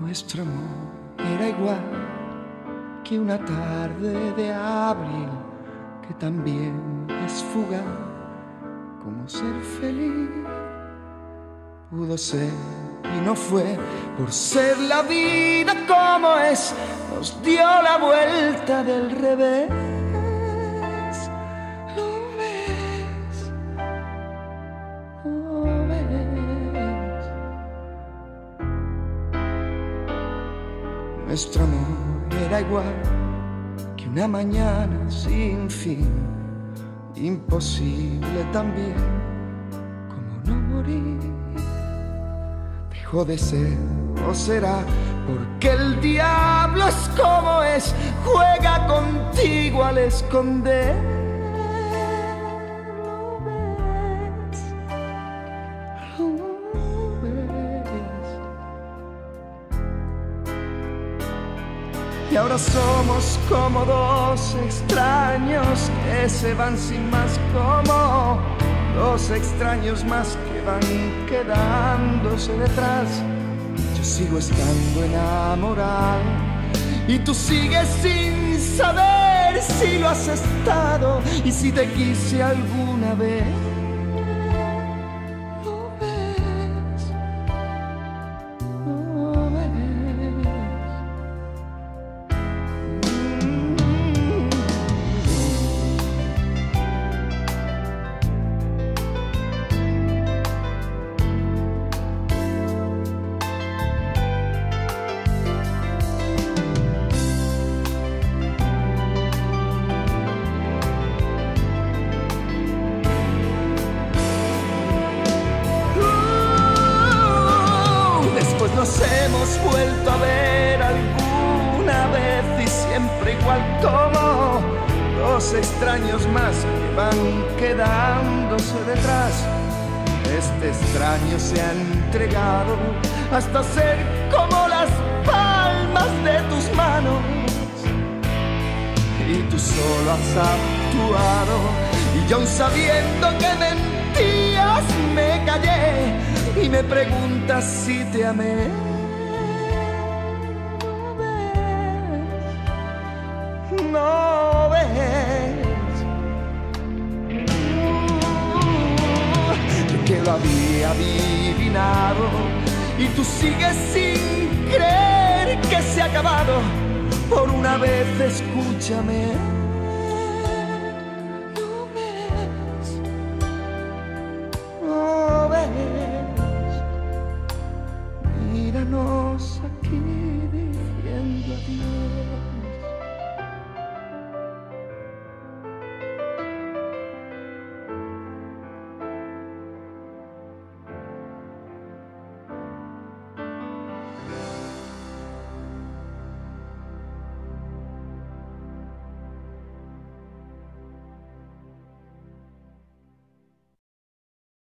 Nuestro amor era igual que una tarde de abril que también es fugaz, como ser feliz pudo ser y no fue por ser la vida como es, nos dio la vuelta del revés. Nuestro amor era igual que una mañana sin fin, imposible también como no morir. Dejó de ser o será porque el diablo es como es, juega contigo al esconder. Y ahora somos como dos extraños que se van sin más como dos extraños más que van quedándose detrás. Yo sigo estando enamorado y tú sigues sin saber si lo has estado y si te quise alguna vez. Nos hemos vuelto a ver alguna vez y siempre igual como dos extraños más van quedándose detrás. Este extraño se ha entregado hasta ser como las palmas de tus manos y tú solo has actuado y yo sabiendo que mentías me y me preguntas si te amé. No ves. Yo que lo había adivinado y tú sigues sin creer que se ha acabado. Por una vez escúchame.